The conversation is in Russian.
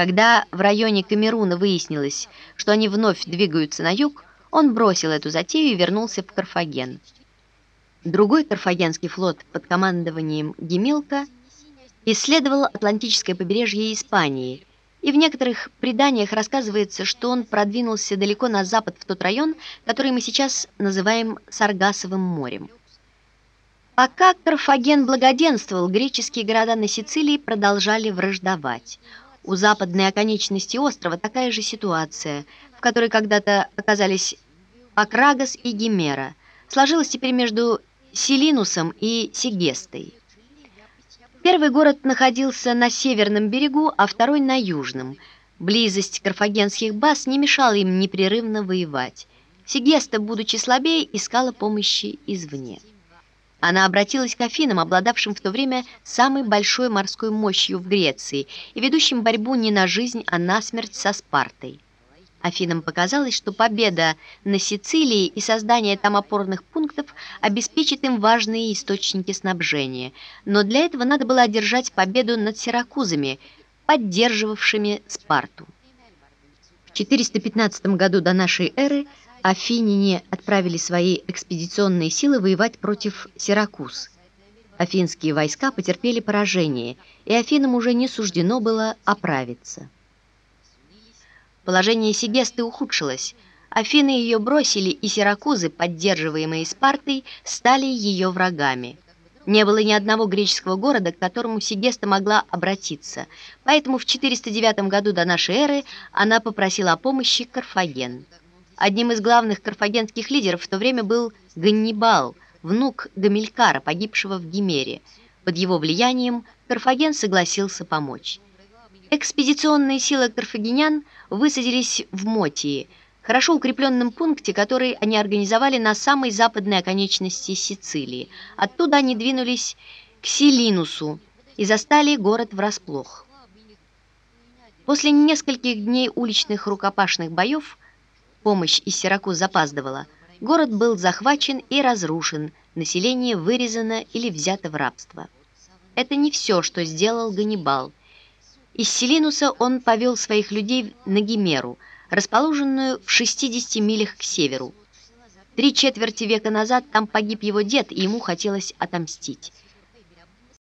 Когда в районе Камеруна выяснилось, что они вновь двигаются на юг, он бросил эту затею и вернулся в Карфаген. Другой карфагенский флот под командованием Гемилка исследовал Атлантическое побережье Испании, и в некоторых преданиях рассказывается, что он продвинулся далеко на запад в тот район, который мы сейчас называем Саргасовым морем. Пока Карфаген благоденствовал, греческие города на Сицилии продолжали враждовать. У западной оконечности острова такая же ситуация, в которой когда-то оказались Акрагас и Гимера, сложилась теперь между Селинусом и Сигестой. Первый город находился на северном берегу, а второй на южном. Близость карфагенских баз не мешала им непрерывно воевать. Сигеста, будучи слабее, искала помощи извне. Она обратилась к Афинам, обладавшим в то время самой большой морской мощью в Греции и ведущим борьбу не на жизнь, а на смерть со Спартой. Афинам показалось, что победа на Сицилии и создание там опорных пунктов обеспечит им важные источники снабжения, но для этого надо было одержать победу над сиракузами, поддерживавшими Спарту. В 415 году до нашей эры афиняне отправили свои экспедиционные силы воевать против Сиракуз. Афинские войска потерпели поражение, и Афинам уже не суждено было оправиться. Положение Сигесты ухудшилось. Афины ее бросили, и Сиракузы, поддерживаемые Спартой, стали ее врагами. Не было ни одного греческого города, к которому Сигеста могла обратиться, поэтому в 409 году до нашей эры она попросила о помощи Карфаген. Одним из главных карфагенских лидеров в то время был Ганнибал, внук Гамилькара, погибшего в Гимере. Под его влиянием Карфаген согласился помочь. Экспедиционные силы карфагенян высадились в Мотии, хорошо укрепленном пункте, который они организовали на самой западной оконечности Сицилии. Оттуда они двинулись к Селинусу и застали город врасплох. После нескольких дней уличных рукопашных боев Помощь из Сиракуз запаздывала. Город был захвачен и разрушен, население вырезано или взято в рабство. Это не все, что сделал Ганнибал. Из Селинуса он повел своих людей на Гимеру, расположенную в 60 милях к северу. Три четверти века назад там погиб его дед, и ему хотелось отомстить.